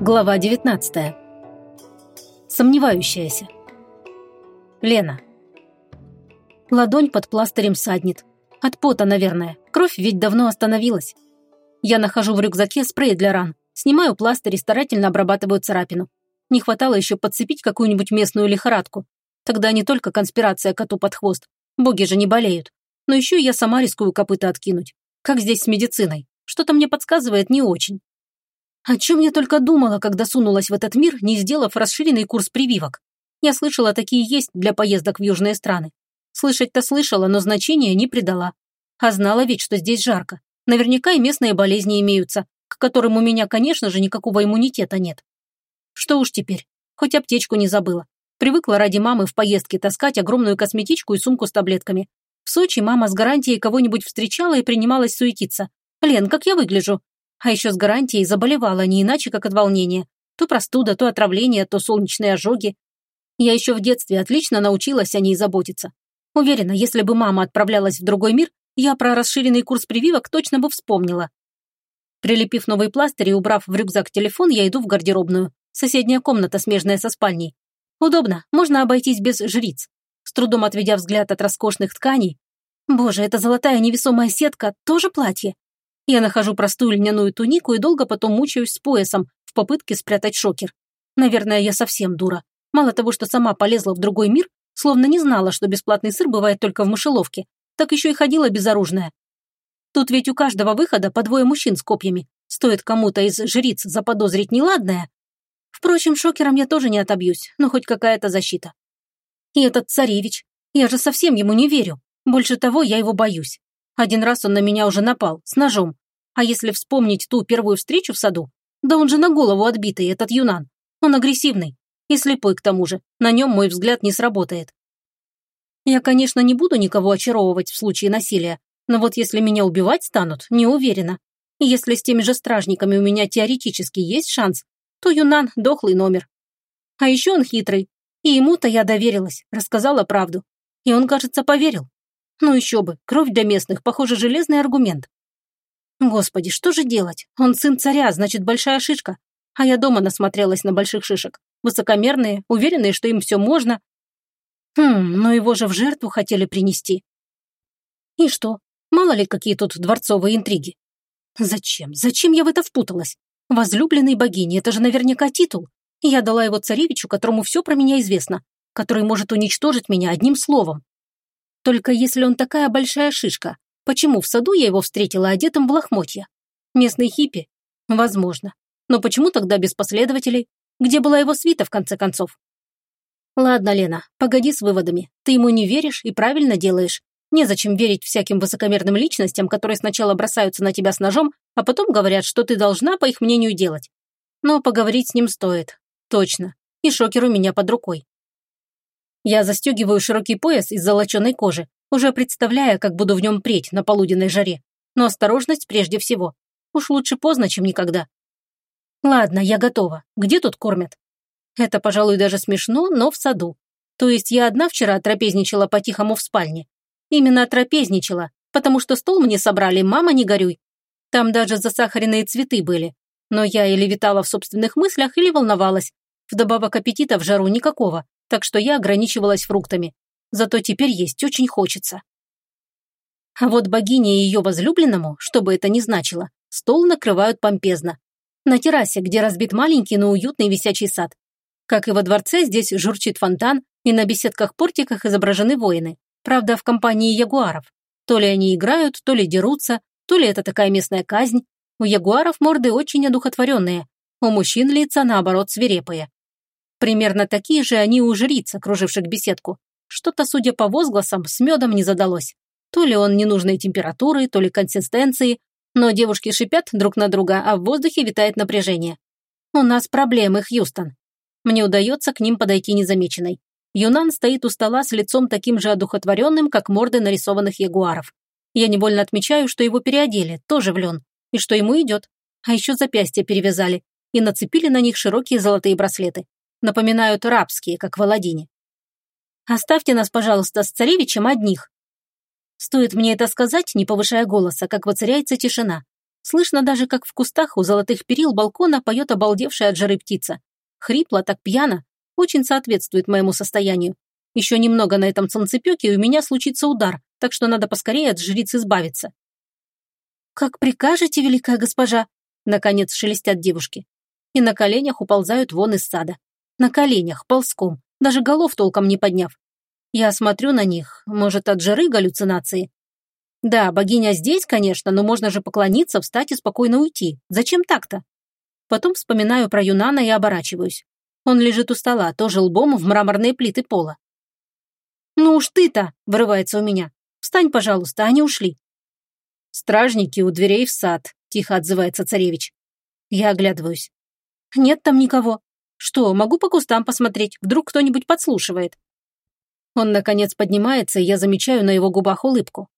Глава 19. Сомневающаяся. Лена. Ладонь под пластырем саднет. От пота, наверное. Кровь ведь давно остановилась. Я нахожу в рюкзаке спрей для ран. Снимаю пластырь и старательно обрабатываю царапину. Не хватало еще подцепить какую-нибудь местную лихорадку. Тогда не только конспирация коту под хвост. Боги же не болеют. Но еще и я сама рискую копыта откинуть. Как здесь с медициной? Что-то мне подсказывает не очень. О чем я только думала, когда сунулась в этот мир, не сделав расширенный курс прививок. Я слышала, такие есть для поездок в южные страны. Слышать-то слышала, но значения не придала. А знала ведь, что здесь жарко. Наверняка и местные болезни имеются, к которым у меня, конечно же, никакого иммунитета нет. Что уж теперь, хоть аптечку не забыла. Привыкла ради мамы в поездке таскать огромную косметичку и сумку с таблетками. В Сочи мама с гарантией кого-нибудь встречала и принималась суетиться. «Лен, как я выгляжу? А еще с гарантией заболевала не иначе, как от волнения. То простуда, то отравление, то солнечные ожоги. Я еще в детстве отлично научилась о ней заботиться. Уверена, если бы мама отправлялась в другой мир, я про расширенный курс прививок точно бы вспомнила. Прилепив новый пластырь и убрав в рюкзак телефон, я иду в гардеробную. Соседняя комната, смежная со спальней. Удобно, можно обойтись без жриц. С трудом отведя взгляд от роскошных тканей. Боже, эта золотая невесомая сетка тоже платье. Я нахожу простую льняную тунику и долго потом мучаюсь с поясом в попытке спрятать шокер. Наверное, я совсем дура. Мало того, что сама полезла в другой мир, словно не знала, что бесплатный сыр бывает только в мышеловке, так еще и ходила безоружная. Тут ведь у каждого выхода по двое мужчин с копьями. Стоит кому-то из жриц заподозрить неладное. Впрочем, шокером я тоже не отобьюсь, но хоть какая-то защита. И этот царевич. Я же совсем ему не верю. Больше того, я его боюсь. Один раз он на меня уже напал, с ножом. А если вспомнить ту первую встречу в саду, да он же на голову отбитый, этот юнан. Он агрессивный. И слепой к тому же. На нем мой взгляд не сработает. Я, конечно, не буду никого очаровывать в случае насилия, но вот если меня убивать станут, не уверена. И если с теми же стражниками у меня теоретически есть шанс, то Юнан – дохлый номер. А еще он хитрый. И ему-то я доверилась, рассказала правду. И он, кажется, поверил. Ну еще бы, кровь для местных, похоже, железный аргумент. Господи, что же делать? Он сын царя, значит, большая шишка. А я дома насмотрелась на больших шишек. Высокомерные, уверенные, что им все можно. Хм, но его же в жертву хотели принести. И что? Мало ли, какие тут дворцовые интриги. Зачем? Зачем я в это впуталась? Возлюбленный богини, это же наверняка титул. Я дала его царевичу, которому все про меня известно, который может уничтожить меня одним словом. Только если он такая большая шишка, почему в саду я его встретила одетым в лохмотья? Местный хиппи? Возможно. Но почему тогда без последователей? Где была его свита, в конце концов? Ладно, Лена, погоди с выводами. Ты ему не веришь и правильно делаешь. Незачем верить всяким высокомерным личностям, которые сначала бросаются на тебя с ножом, а потом говорят, что ты должна, по их мнению, делать. Но поговорить с ним стоит. Точно. И шокер у меня под рукой. Я застегиваю широкий пояс из золоченой кожи, уже представляя, как буду в нем преть на полуденной жаре. Но осторожность прежде всего. Уж лучше поздно, чем никогда. Ладно, я готова. Где тут кормят? Это, пожалуй, даже смешно, но в саду. То есть я одна вчера трапезничала по-тихому в спальне. Именно трапезничала, потому что стол мне собрали, мама, не горюй. Там даже засахаренные цветы были. Но я или витала в собственных мыслях, или волновалась. Вдобавок аппетита в жару никакого, так что я ограничивалась фруктами. Зато теперь есть очень хочется. А вот богине и ее возлюбленному, что бы это ни значило, стол накрывают помпезно. На террасе, где разбит маленький, но уютный висячий сад. Как и во дворце, здесь журчит фонтан, и на беседках-портиках изображены воины. Правда, в компании ягуаров. То ли они играют, то ли дерутся, то ли это такая местная казнь. У ягуаров морды очень одухотворенные, у мужчин лица, наоборот, свирепые. Примерно такие же они у жриц, окруживших беседку. Что-то, судя по возгласам, с медом не задалось. То ли он ненужной температуры, то ли консистенции, но девушки шипят друг на друга, а в воздухе витает напряжение. У нас проблемы, Хьюстон. Мне удается к ним подойти незамеченной. Юнан стоит у стола с лицом таким же одухотворенным, как морды нарисованных ягуаров. Я невольно отмечаю, что его переодели, тоже в лен, и что ему идет. А еще запястья перевязали и нацепили на них широкие золотые браслеты напоминают рабские, как в Аладдине. Оставьте нас, пожалуйста, с царевичем одних. Стоит мне это сказать, не повышая голоса, как воцаряется тишина. Слышно даже, как в кустах у золотых перил балкона поет обалдевшая от жары птица. Хрипло, так пьяно. Очень соответствует моему состоянию. Еще немного на этом солнцепеке, и у меня случится удар, так что надо поскорее от жриц избавиться. «Как прикажете, великая госпожа?» Наконец шелестят девушки. И на коленях уползают вон из сада. На коленях, ползком, даже голов толком не подняв. Я смотрю на них, может, от жары галлюцинации. Да, богиня здесь, конечно, но можно же поклониться, встать и спокойно уйти. Зачем так-то? Потом вспоминаю про Юнана и оборачиваюсь. Он лежит у стола, тоже лбом в мраморные плиты пола. «Ну уж ты-то!» – вырывается у меня. «Встань, пожалуйста, они ушли». «Стражники у дверей в сад», – тихо отзывается царевич. Я оглядываюсь. «Нет там никого. Что, могу по кустам посмотреть, вдруг кто-нибудь подслушивает?» Он, наконец, поднимается, и я замечаю на его губах улыбку.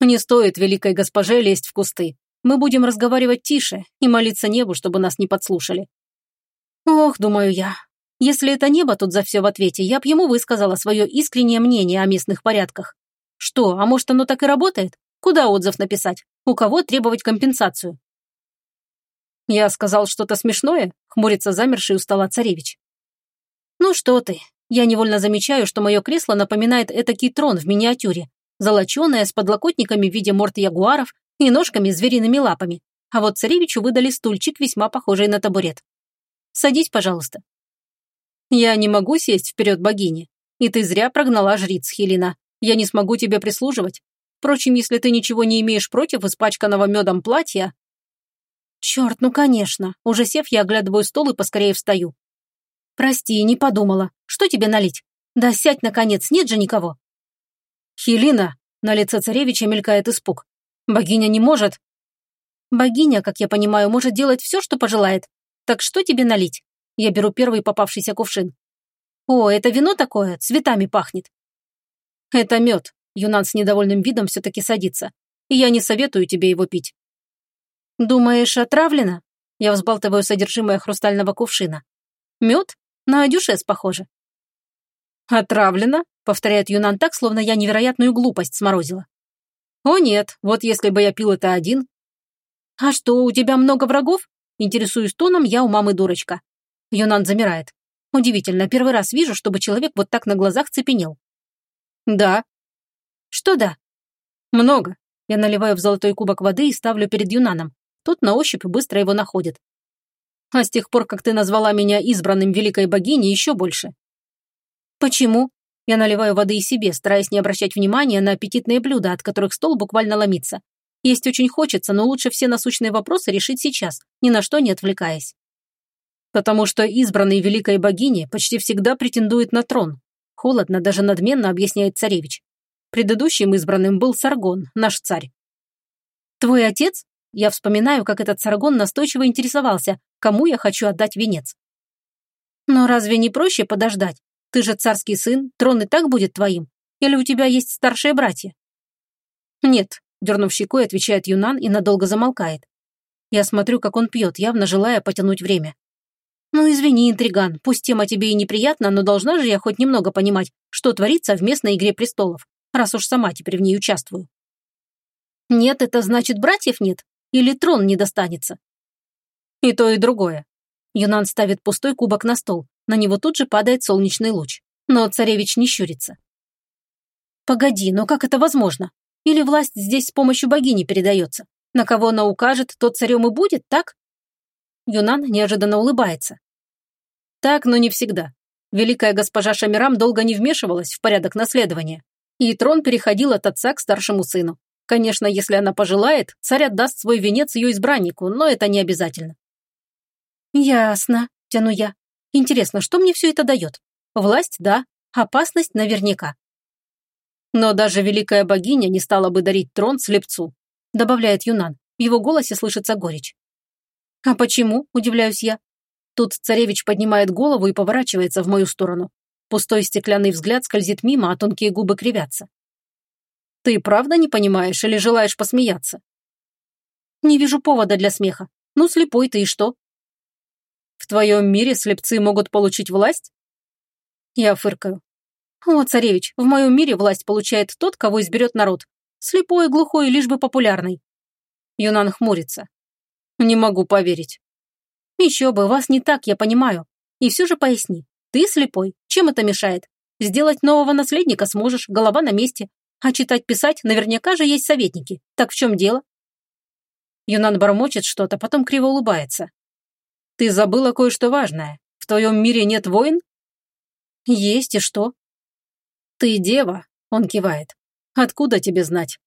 «Не стоит великой госпоже лезть в кусты. Мы будем разговаривать тише и молиться небу, чтобы нас не подслушали». «Ох, думаю я, если это небо тут за все в ответе, я б ему высказала свое искреннее мнение о местных порядках. Что, а может оно так и работает? Куда отзыв написать? У кого требовать компенсацию? Я сказал что-то смешное? Хмурится замерший у стола царевич. Ну что ты, я невольно замечаю, что мое кресло напоминает этакий трон в миниатюре, золоченое, с подлокотниками в виде морд ягуаров и ножками звериными лапами. А вот царевичу выдали стульчик, весьма похожий на табурет. Садись, пожалуйста. Я не могу сесть вперед богини. И ты зря прогнала жриц, Хелина. Я не смогу тебе прислуживать. Впрочем, если ты ничего не имеешь против испачканного медом платья...» «Черт, ну конечно!» Уже сев, я оглядываю стол и поскорее встаю. «Прости, не подумала. Что тебе налить? Да сядь, наконец, нет же никого!» «Хелина!» На лице царевича мелькает испуг. «Богиня не может...» «Богиня, как я понимаю, может делать все, что пожелает. Так что тебе налить?» Я беру первый попавшийся кувшин. «О, это вино такое, цветами пахнет». «Это мед», — Юнан с недовольным видом все-таки садится. «И я не советую тебе его пить». «Думаешь, отравлено?» Я взбалтываю содержимое хрустального кувшина. «Мед? На дюшес похоже». «Отравлено?» — повторяет Юнан так, словно я невероятную глупость сморозила. «О нет, вот если бы я пил это один». «А что, у тебя много врагов?» Интересуюсь тоном, я у мамы дурочка. Юнан замирает. Удивительно, первый раз вижу, чтобы человек вот так на глазах цепенел. Да. Что да? Много. Я наливаю в золотой кубок воды и ставлю перед Юнаном. Тот на ощупь быстро его находит. А с тех пор, как ты назвала меня избранным великой богиней, еще больше. Почему? Я наливаю воды и себе, стараясь не обращать внимания на аппетитные блюда, от которых стол буквально ломится. Есть очень хочется, но лучше все насущные вопросы решить сейчас, ни на что не отвлекаясь. Потому что избранный великой богини почти всегда претендует на трон. Холодно, даже надменно объясняет царевич. Предыдущим избранным был Саргон, наш царь. Твой отец? Я вспоминаю, как этот Саргон настойчиво интересовался, кому я хочу отдать венец. Но разве не проще подождать? Ты же царский сын, трон и так будет твоим. Или у тебя есть старшие братья? Нет, дернув щекой, отвечает Юнан и надолго замолкает. Я смотрю, как он пьет, явно желая потянуть время. «Ну, извини, интриган, пусть тема тебе и неприятна, но должна же я хоть немного понимать, что творится в местной игре престолов, раз уж сама теперь в ней участвую». «Нет, это значит, братьев нет? Или трон не достанется?» «И то, и другое». Юнан ставит пустой кубок на стол, на него тут же падает солнечный луч. Но царевич не щурится. «Погоди, но как это возможно? Или власть здесь с помощью богини передается? На кого она укажет, тот царем и будет, так?» Юнан неожиданно улыбается. Так, но не всегда. Великая госпожа Шамирам долго не вмешивалась в порядок наследования, и трон переходил от отца к старшему сыну. Конечно, если она пожелает, царь отдаст свой венец ее избраннику, но это не обязательно. «Ясно», – тяну я. «Интересно, что мне все это дает? Власть, да, опасность наверняка». «Но даже великая богиня не стала бы дарить трон слепцу», – добавляет Юнан. В его голосе слышится горечь. «А почему?» – удивляюсь я. Тут царевич поднимает голову и поворачивается в мою сторону. Пустой стеклянный взгляд скользит мимо, а тонкие губы кривятся. «Ты правда не понимаешь или желаешь посмеяться?» «Не вижу повода для смеха. Ну, слепой ты и что?» «В твоем мире слепцы могут получить власть?» Я фыркаю. «О, царевич, в моем мире власть получает тот, кого изберет народ. Слепой, глухой, лишь бы популярный. Юнан хмурится. Не могу поверить. Еще бы, вас не так, я понимаю. И все же поясни. Ты слепой. Чем это мешает? Сделать нового наследника сможешь, голова на месте. А читать-писать наверняка же есть советники. Так в чем дело? Юнан бормочет что-то, потом криво улыбается. Ты забыла кое-что важное. В твоем мире нет войн? Есть, и что? Ты дева, он кивает. Откуда тебе знать?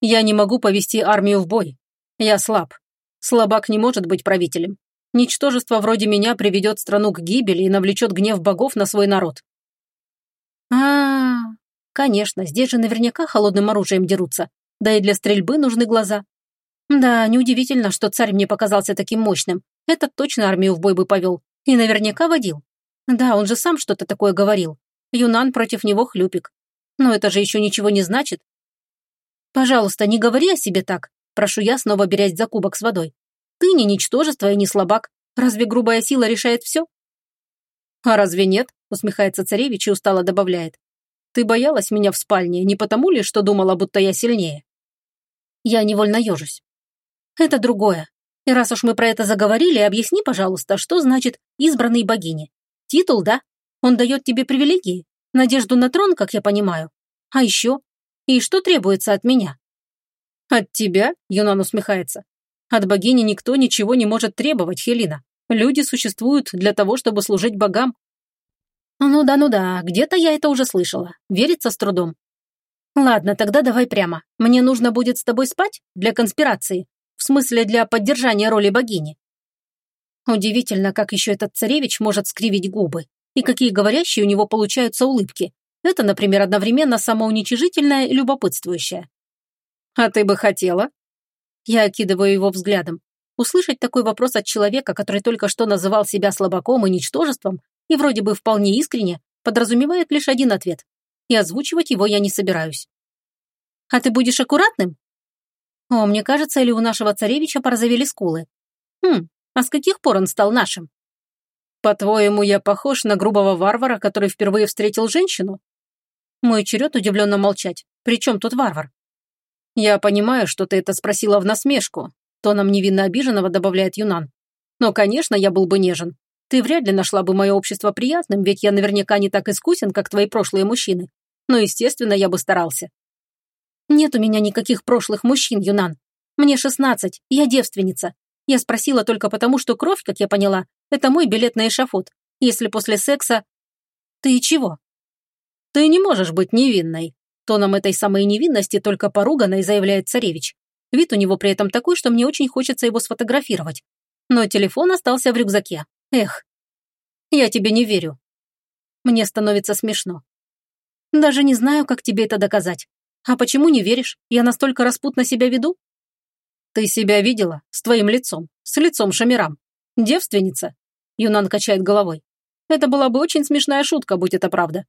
Я не могу повести армию в бой. Я слаб. Слабак не может быть правителем. Ничтожество вроде меня приведет страну к гибели и навлечет гнев богов на свой народ. А, -а, -а конечно, здесь же наверняка холодным оружием дерутся. Да и для стрельбы нужны глаза. Да, неудивительно, что царь мне показался таким мощным. Этот точно армию в бой бы повел. И наверняка водил. Да, он же сам что-то такое говорил. Юнан против него хлюпик. Но это же еще ничего не значит. Пожалуйста, не говори о себе так. Прошу я, снова берясь за кубок с водой. Ты не ничтожество и не слабак. Разве грубая сила решает все? А разве нет? Усмехается царевич и устало добавляет. Ты боялась меня в спальне, не потому ли, что думала, будто я сильнее? Я невольно ежусь. Это другое. И раз уж мы про это заговорили, объясни, пожалуйста, что значит «избранный богини». Титул, да? Он дает тебе привилегии? Надежду на трон, как я понимаю? А еще? И что требуется от меня? От тебя, Юнан усмехается. От богини никто ничего не может требовать, Хелина. Люди существуют для того, чтобы служить богам. Ну да, ну да, где-то я это уже слышала. Верится с трудом. Ладно, тогда давай прямо. Мне нужно будет с тобой спать? Для конспирации. В смысле, для поддержания роли богини. Удивительно, как еще этот царевич может скривить губы. И какие говорящие у него получаются улыбки. Это, например, одновременно самоуничижительное и любопытствующее. «А ты бы хотела?» Я окидываю его взглядом. Услышать такой вопрос от человека, который только что называл себя слабаком и ничтожеством, и вроде бы вполне искренне, подразумевает лишь один ответ. И озвучивать его я не собираюсь. «А ты будешь аккуратным?» О, мне кажется, или у нашего царевича порозовели скулы. Хм, а с каких пор он стал нашим? По-твоему, я похож на грубого варвара, который впервые встретил женщину? Мой черед удивленно молчать. Причем тут варвар? Я понимаю, что ты это спросила в насмешку. Тоном невинно обиженного добавляет Юнан. Но, конечно, я был бы нежен. Ты вряд ли нашла бы мое общество приятным, ведь я наверняка не так искусен, как твои прошлые мужчины. Но, естественно, я бы старался. «Нет у меня никаких прошлых мужчин, Юнан. Мне шестнадцать, я девственница. Я спросила только потому, что кровь, как я поняла, это мой билет на эшафот. Если после секса... Ты чего?» «Ты не можешь быть невинной», тоном этой самой невинности только поруганной заявляет царевич. Вид у него при этом такой, что мне очень хочется его сфотографировать. Но телефон остался в рюкзаке. Эх. Я тебе не верю. Мне становится смешно. Даже не знаю, как тебе это доказать. А почему не веришь? Я настолько распутно себя веду? Ты себя видела? С твоим лицом. С лицом Шамирам. Девственница? Юнан качает головой. Это была бы очень смешная шутка, будь это правда.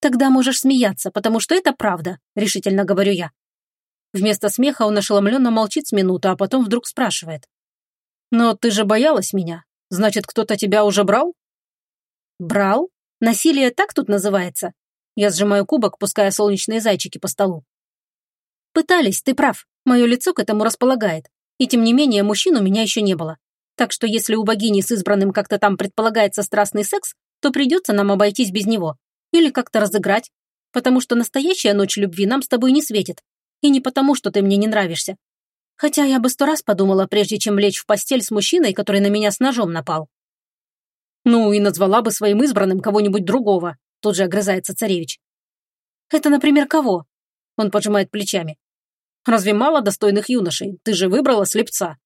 Тогда можешь смеяться, потому что это правда, решительно говорю я. Вместо смеха он ошеломленно молчит с минуту, а потом вдруг спрашивает. «Но ты же боялась меня. Значит, кто-то тебя уже брал?» «Брал? Насилие так тут называется? Я сжимаю кубок, пуская солнечные зайчики по столу. Пытались, ты прав. Мое лицо к этому располагает. И тем не менее, мужчин у меня еще не было. Так что если у богини с избранным как-то там предполагается страстный секс, то придется нам обойтись без него. Или как-то разыграть. Потому что настоящая ночь любви нам с тобой не светит. И не потому, что ты мне не нравишься. Хотя я бы сто раз подумала, прежде чем лечь в постель с мужчиной, который на меня с ножом напал. Ну и назвала бы своим избранным кого-нибудь другого, Тут же огрызается царевич. «Это, например, кого?» Он поджимает плечами. «Разве мало достойных юношей? Ты же выбрала слепца».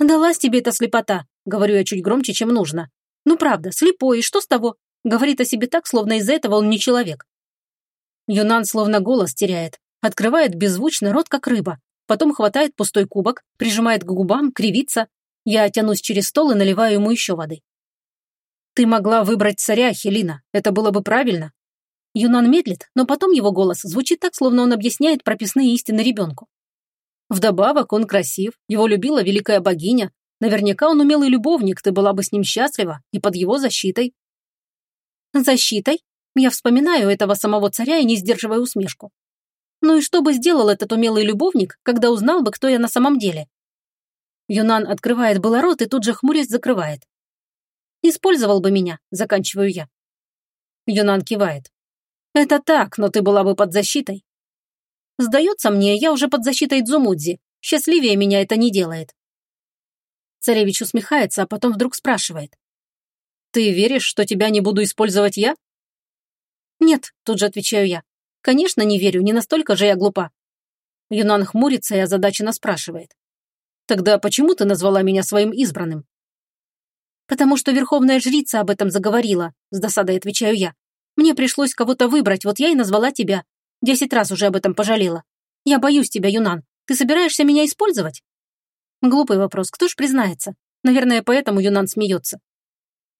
«Далась тебе эта слепота», — говорю я чуть громче, чем нужно. «Ну правда, слепой, и что с того?» Говорит о себе так, словно из-за этого он не человек. Юнан словно голос теряет, открывает беззвучно рот, как рыба, потом хватает пустой кубок, прижимает к губам, кривится. Я тянусь через стол и наливаю ему еще воды. «Ты могла выбрать царя, Хелина. Это было бы правильно». Юнан медлит, но потом его голос звучит так, словно он объясняет прописные истины ребенку. Вдобавок он красив, его любила великая богиня. Наверняка он умелый любовник, ты была бы с ним счастлива и под его защитой. Защитой? Я вспоминаю этого самого царя и не сдерживаю усмешку. Ну и что бы сделал этот умелый любовник, когда узнал бы, кто я на самом деле? Юнан открывает было рот и тут же хмурясь закрывает. «Использовал бы меня», – заканчиваю я. Юнан кивает. «Это так, но ты была бы под защитой». «Сдается мне, я уже под защитой Дзумудзи. Счастливее меня это не делает». Царевич усмехается, а потом вдруг спрашивает. «Ты веришь, что тебя не буду использовать я?» «Нет», – тут же отвечаю я. «Конечно, не верю, не настолько же я глупа». Юнан хмурится и озадаченно спрашивает. «Тогда почему ты назвала меня своим избранным?» «Потому что верховная жрица об этом заговорила», – с досадой отвечаю я. «Мне пришлось кого-то выбрать, вот я и назвала тебя. Десять раз уже об этом пожалела. Я боюсь тебя, Юнан. Ты собираешься меня использовать?» Глупый вопрос, кто ж признается? Наверное, поэтому Юнан смеется.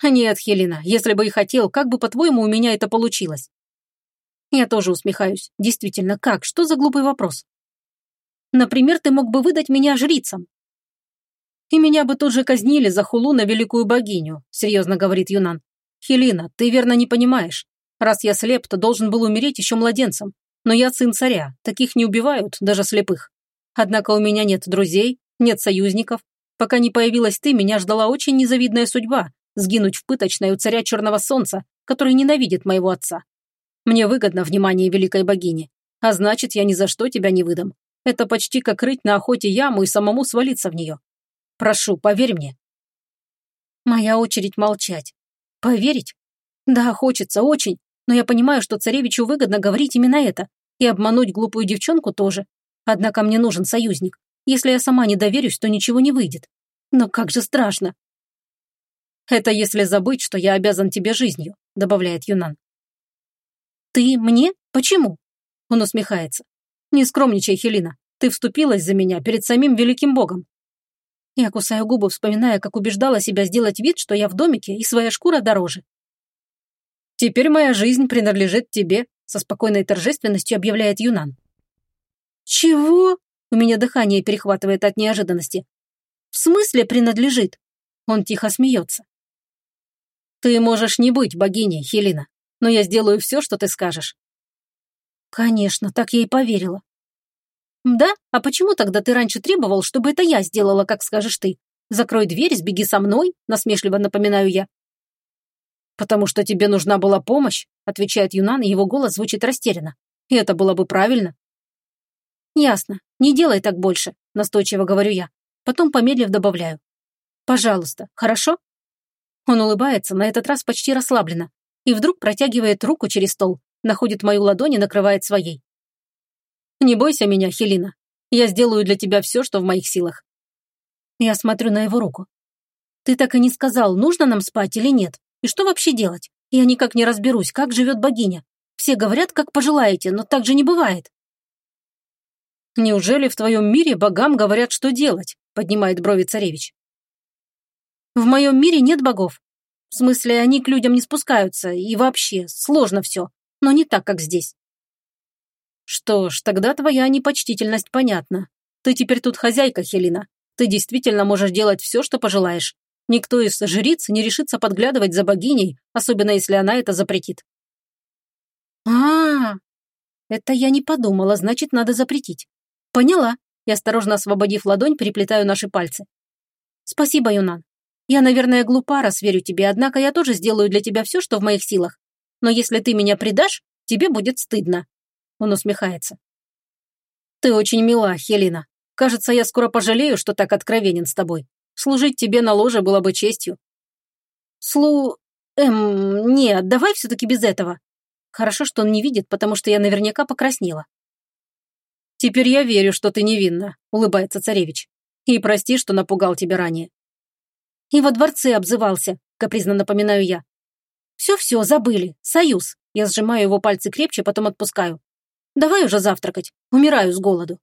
Нет, Хелена, если бы и хотел, как бы, по-твоему, у меня это получилось? Я тоже усмехаюсь. Действительно, как? Что за глупый вопрос? Например, ты мог бы выдать меня жрицам. И меня бы тут же казнили за хулу на великую богиню, серьезно говорит Юнан. Хелена, ты верно не понимаешь. Раз я слеп, то должен был умереть еще младенцем. Но я сын царя, таких не убивают, даже слепых. Однако у меня нет друзей, нет союзников. Пока не появилась ты, меня ждала очень незавидная судьба – сгинуть в пыточной у царя Черного Солнца, который ненавидит моего отца. Мне выгодно внимание великой богини, а значит, я ни за что тебя не выдам. Это почти как рыть на охоте яму и самому свалиться в нее. Прошу, поверь мне». Моя очередь молчать. Поверить? Да, хочется, очень, но я понимаю, что царевичу выгодно говорить именно это, и обмануть глупую девчонку тоже. Однако мне нужен союзник. Если я сама не доверюсь, то ничего не выйдет. Но как же страшно. «Это если забыть, что я обязан тебе жизнью», — добавляет Юнан. «Ты мне? Почему?» Он усмехается. «Не скромничай, Хелина. Ты вступилась за меня перед самим великим богом». Я кусаю губы, вспоминая, как убеждала себя сделать вид, что я в домике, и своя шкура дороже. «Теперь моя жизнь принадлежит тебе», — со спокойной торжественностью объявляет Юнан. «Чего?» У меня дыхание перехватывает от неожиданности. «В смысле принадлежит?» Он тихо смеется. «Ты можешь не быть богиней, Хелина, но я сделаю все, что ты скажешь». Конечно, так я и поверила. «Да? А почему тогда ты раньше требовал, чтобы это я сделала, как скажешь ты? Закрой дверь, сбеги со мной», — насмешливо напоминаю я. «Потому что тебе нужна была помощь», — отвечает Юнан, и его голос звучит растерянно. «И это было бы правильно». «Ясно. Не делай так больше», – настойчиво говорю я. Потом, помедлив, добавляю. «Пожалуйста, хорошо?» Он улыбается, на этот раз почти расслабленно, и вдруг протягивает руку через стол, находит мою ладонь и накрывает своей. «Не бойся меня, Хелина. Я сделаю для тебя все, что в моих силах». Я смотрю на его руку. «Ты так и не сказал, нужно нам спать или нет? И что вообще делать? Я никак не разберусь, как живет богиня. Все говорят, как пожелаете, но так же не бывает». «Неужели в твоем мире богам говорят, что делать?» – поднимает брови царевич. «В моем мире нет богов. В смысле, они к людям не спускаются, и вообще, сложно все, но не так, как здесь». «Что ж, тогда твоя непочтительность понятна. Ты теперь тут хозяйка, Хелина. Ты действительно можешь делать все, что пожелаешь. Никто из жриц не решится подглядывать за богиней, особенно если она это запретит». А, -а, а Это я не подумала, значит, надо запретить. «Поняла». И осторожно освободив ладонь, переплетаю наши пальцы. «Спасибо, Юнан. Я, наверное, глупа, раз верю тебе, однако я тоже сделаю для тебя все, что в моих силах. Но если ты меня предашь, тебе будет стыдно». Он усмехается. «Ты очень мила, Хелина. Кажется, я скоро пожалею, что так откровенен с тобой. Служить тебе на ложе было бы честью». «Слу... Эм, нет, давай все-таки без этого. Хорошо, что он не видит, потому что я наверняка покраснела. «Теперь я верю, что ты невинна», — улыбается царевич. «И прости, что напугал тебя ранее». «И во дворце обзывался», — капризно напоминаю я. «Все-все, забыли. Союз». Я сжимаю его пальцы крепче, потом отпускаю. «Давай уже завтракать. Умираю с голоду».